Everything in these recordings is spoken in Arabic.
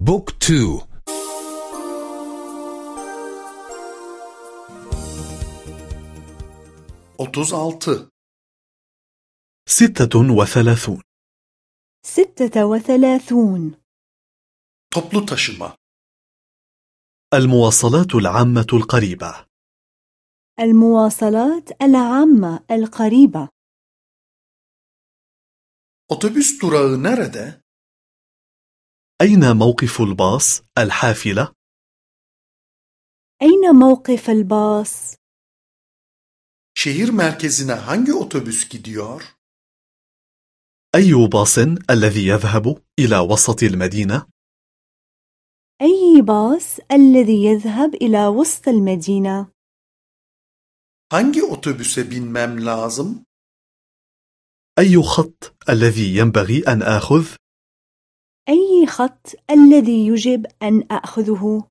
بوك تو Otuz altı. ستة وثلاثون ستة وثلاثون Toplu taşıma. المواصلات العامة القريبة المواصلات العامة القريبة Otobüs durağı nerede? أين موقف الباص الحافلة؟ أين موقف الباص؟ Şehir merkezine hangi otobüs gidiyor? أي باص الذي يذهب إلى وسط المدينة؟ أي باص الذي يذهب إلى وسط المدينة؟ Hangi otobüse binmem lazım? أي خط الذي ينبغي أن آخذ؟ أي خط الذي يجب أن أخذه؟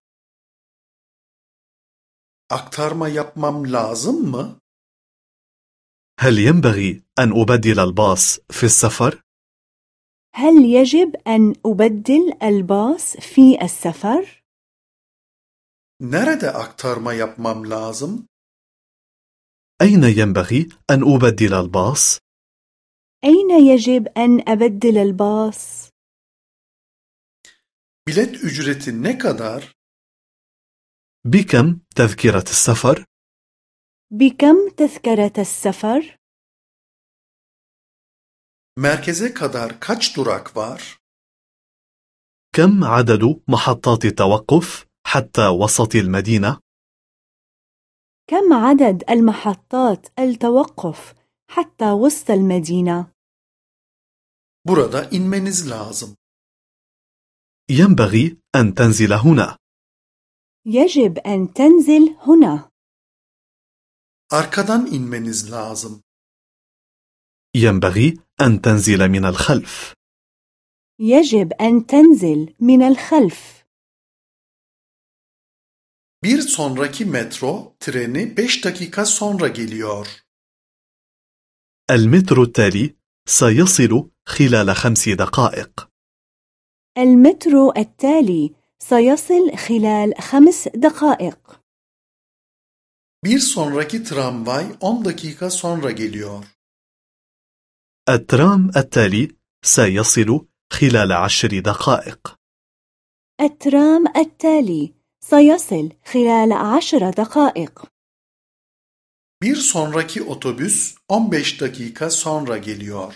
Aktarma yapmam lazım mı? هل ينبغي أن أبدل الباص في السفر؟ هل يجب أن أبدل الباص في السفر؟ Nerede aktarma yapmam lazım? أين ينبغي أن أبدل الباص؟ أين يجب أن أبدل الباص؟ Bilet ücreti ne kadar? بكم تذكرة السفر؟ بكم تذكرة السفر؟ Merkeze kadar kaç durak var? كم عدد محطات التوقف حتى وسط المدينة؟ كم عدد المحطات التوقف حتى وسط المدينة؟ Burada inmeniz lazım. ينبغي أن تنزل هنا يجب أن تنزل هنا. Arkadan inmeniz lazım. ينبغي أن تنزل من الخلف يجب أن تنزل من الخلف. Bir sonraki metro treni 5 dakika sonra geliyor. المترو التالي سيصل خلال خمس دقائق المترو التالي سيصل خلال خمس دقائق. Bir sonraki tramvay 10 dakika sonra geliyor. الترام التالي سيصل خلال عشر دقائق الترام التالي سيصل خلال عشر دقائق. Bir sonraki otobüs 15 dakika sonra geliyor.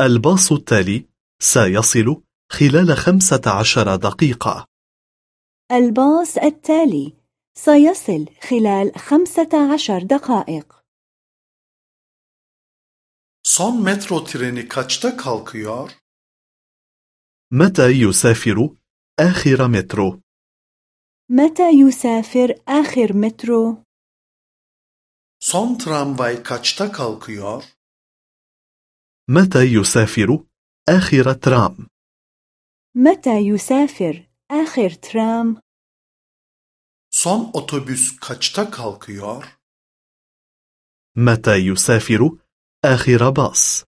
الباص التالي سيصل خلال خمسة عشر دقيقة الباص التالي سيصل خلال خمسة عشر دقائق. Son metro treni kaçta kalkıyor? متى يسافر آخر مترو؟ متى يسافر آخر مترو؟ Son tramvay kaçta kalkıyor? متى يسافر آخر ترام؟ متى يسافر آخر ترام؟ Son otobüs kaçta kalkıyor? متى يسافر آخر باص؟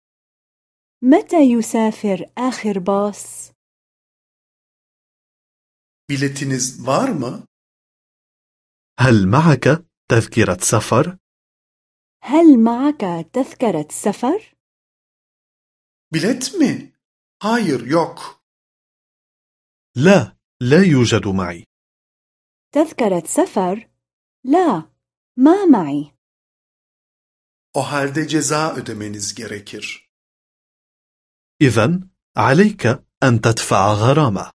متى يسافر آخر باص؟ Biletiniz var mı? هل معك تذكرة سفر؟ هل معك تذكرة سفر؟ Bilet mi? Hayır, yok. لا، لا يوجد معي تذكرة سفر؟ لا، ما معي. O halde ceza ödemeniz gerekir. إذا عليك أن تدفع غرامة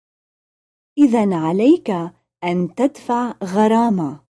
إذا عليك أن تدفع غرامة.